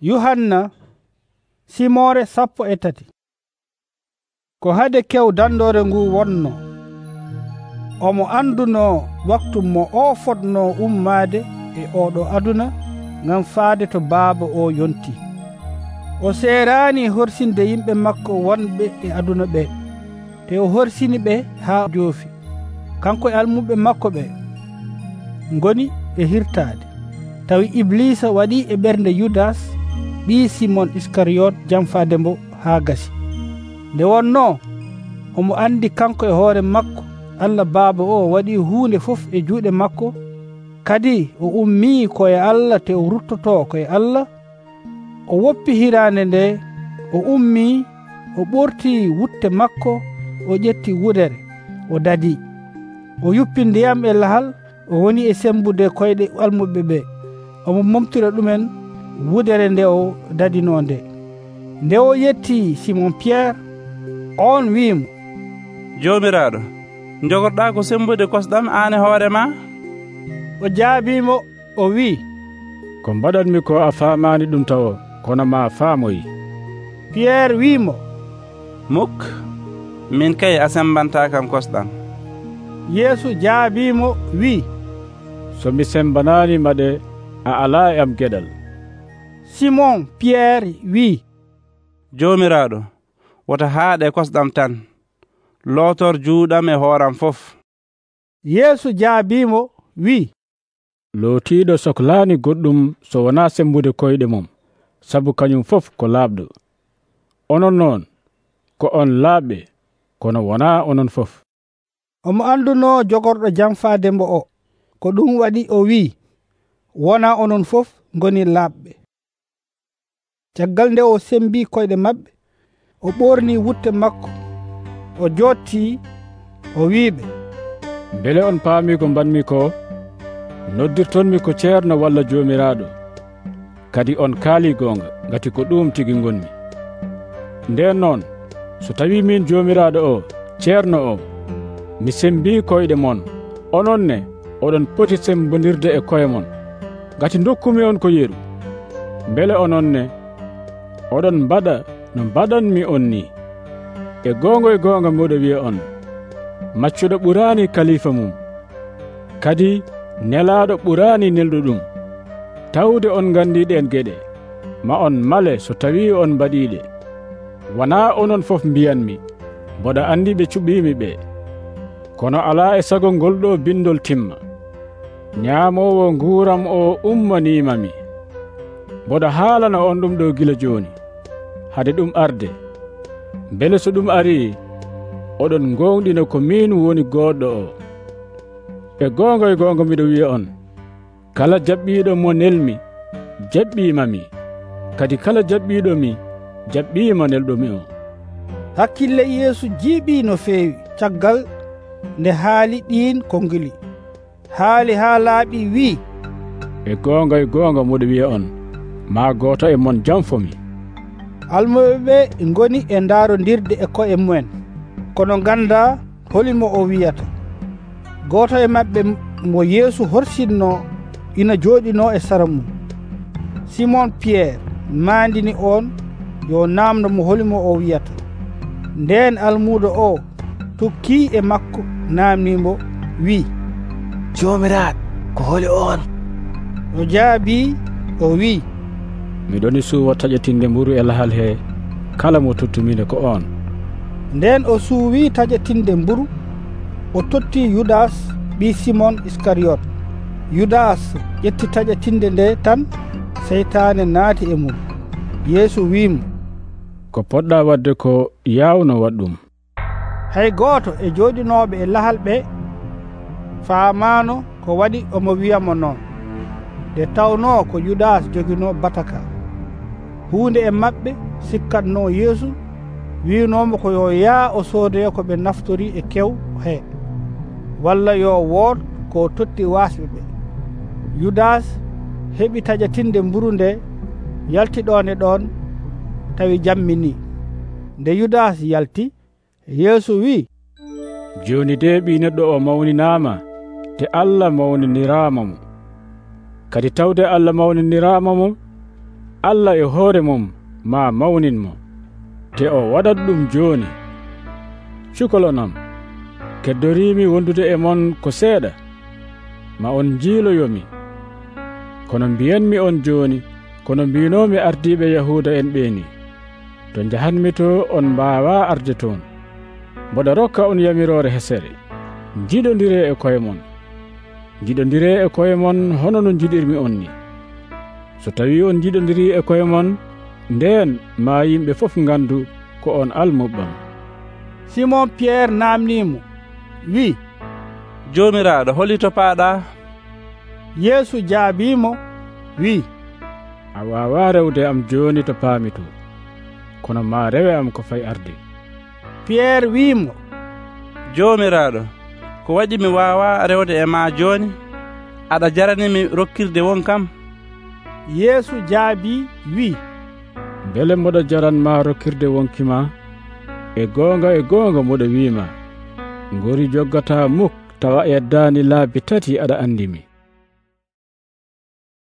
yuhanna simore sappo e tati. Ko hade kew dandore ngu wonno. Omo anduno waktu mo o fotno ummade e oɗo aduna ngam faade to baaba o yonti. O seerani horsinde yimɓe makko wonɓe e aduna ɓe te o horsini ɓe ha joofi. Kanko e almuɓe makko ɓe goni e hirtade tawi iblisa waɗi e ɓernde yudas ɓi simon iscariote jamfade mbo ha gasi. Nde wonno omo andi kanko e hoore makko. Allah baaba o waɗi hunde fof e juuɗe makko. Kadi o ummi koye allah te o ruttoto koye allah. O woppi hirande nde o ummi o ɓorti wutte makko o ƴetti wudere o dadi. O yuppi ndiyam e lahal o woni e sembude koyɗe almuɓe ɓe. Omo momtira ɗumen wudere nde o dadino nde nde o yetti simon pierre on wimo jomiraɗo jogorɗa ko sembude kosɗam an e hoorema o jaabimo o wi ko mbaɗanmi ko a famani ɗum taw kono ma faamoyi. Pierre wimo muk min kay a sembanta kam kosɗam. Yeesu jaabimo wi somi sembanani maɗe a ala e am geɗal. simon piyerre wi'i joomiraaɗo wota haaɗe kosɗam tan. Lootor juuɗam e hooram fof. Yeesu jaabimo wi'i lootiiɗo sohlaani goɗɗum so wonaa sembude koyɗe mum. Sabu kañum fof ko laaɓɗo onon noon ko on laaɓɓe kono wonaa onon fof. Omo annduno jogorɗo jamfaade mbo o ko ɗum waɗi o wi'i wona onon fof ngoni laaɓɓe caggal nde o sembi koyɗe maɓɓe o ɓorni wutte makko o jotti o wiɓe beele on paami ko mbanmi ko noddirtonmi ko ceerno walla joomiraaɗo. Kadi on kaali goonga ngati ko ɗum tigi gonmi nden noon so tawi min joomiraaɗo o ceerno o mi sembi koyɗe mon. Onon ne oɗon poti sembodirde e koye mon. Ngati dokkumi on ko yeru. Beele onon ne oɗon mbaɗa no mbaɗanmi on ni. E goongo e goonga moɗo wiya on maccuɗo ɓurani kalifa mum. Kadi nelaɗo ɓurani nelɗo ɗum tawde on gandiɗen geɗe ma on male so tawi on mbaɗiɗe wona onon fof mbiyanmi mboɗa andi ɓe cuɓimi ɓe. Kono ala e sago ngolɗo bindol timma. Ñamowo nguuram o ummanimami mboɗa haalana on ɗum ɗo gila joni hade ɗum arde. Beele so ɗum ari oɗon gonɗina ko min woni goɗɗo o. E gonga e gonga miɗo wiya on kala jaɓɓiɗo mo nelmi jaɓɓimami kadi kala jaɓɓiɗo mi jaɓɓima nelɗomi o. Hakkille yeesu jiiɓi no feewi caggal nde haali ɗin kongili haali haa laaɓi wi e gonga e gonga moɗo wiya on ma goto e mon janfomi almuɓeɓe goni e darodirde e koye mumen. Kono ganda holimo o wiyata. Goto e maɓɓe mo yeesu horsinno ina jooɗino e sara mum. Simon pierre mandini on yo namdo mo holimo o wiyata. Nden almudo o tukki e makko namnimo wi. Jomiraɗo ko holi on. O jaabi o wi. miɗoni suwa taƴatinde mburu e lahal he. Kala mo tottumine ko on. Nden o suuwi taƴatinde mburu o totti yudas ɓi simon iscariote yudas ƴetti taƴatinde nde tan seytane naati e mum. Yeesu wimo ko poɗɗa wadde ko yawno waɗ ɗum hay gooto e jooɗinoɓe e lahal ɓe faamano ko waɗi omo wiyamo noon. Nde tawno ko yudas joguino bataka. huunde e maɓɓe sikkatno yeesu winomo ko yo yaa o soodoya ko ɓe naftori e kew he. Walla yo wood ko totti wasɓe ɓe. Yudas heɓi taƴatinde mburu nde yaltiɗone ɗon tawi jammini nde yudas yalti yeesu wi'i joni de ɓi neɗɗo o mawninama te allah mawninirama mo kadi tawde allah mawninirama mo allah e hoore mum ma mawnin mo te o waɗat ɗum jooni. Cukolo noon keddorimi wondude e mon ko seeɗa ma on jiiloyomi kono mbiyanmi on jooni kono mbinomi ardiɓe yahuda en ɓeeni to jahanmi to on mbawa arde toon. Mboɗa rokka on yamirore hesere. Jiɗodire e koye mon. Jiɗodire e koye mon hono no jiɗirmi on ni. so tawi on jiɗodiri e koye mon nden ma yimɓe fof gandu ko on almuɓɓam. Simon piyerre naamnimo wi. Joomiraaɗo holito paaɗa yeesu jaabimo. Wi. A wawa rewde am joni to paami to. Kono ma rewe am ko fay arde. Piyerre wimo. Jomiraɗo ko waɗi mi wawa rewde e ma joni? Aɗa jaranimi rokkirde won kam? yeesu jaabi wi'i beele mboɗo jaranma rokkirde wonkima e goonga e goonga mboɗo wi'ima. Ngori joggata muk tawa e yeddani laabi tati aɗa andimi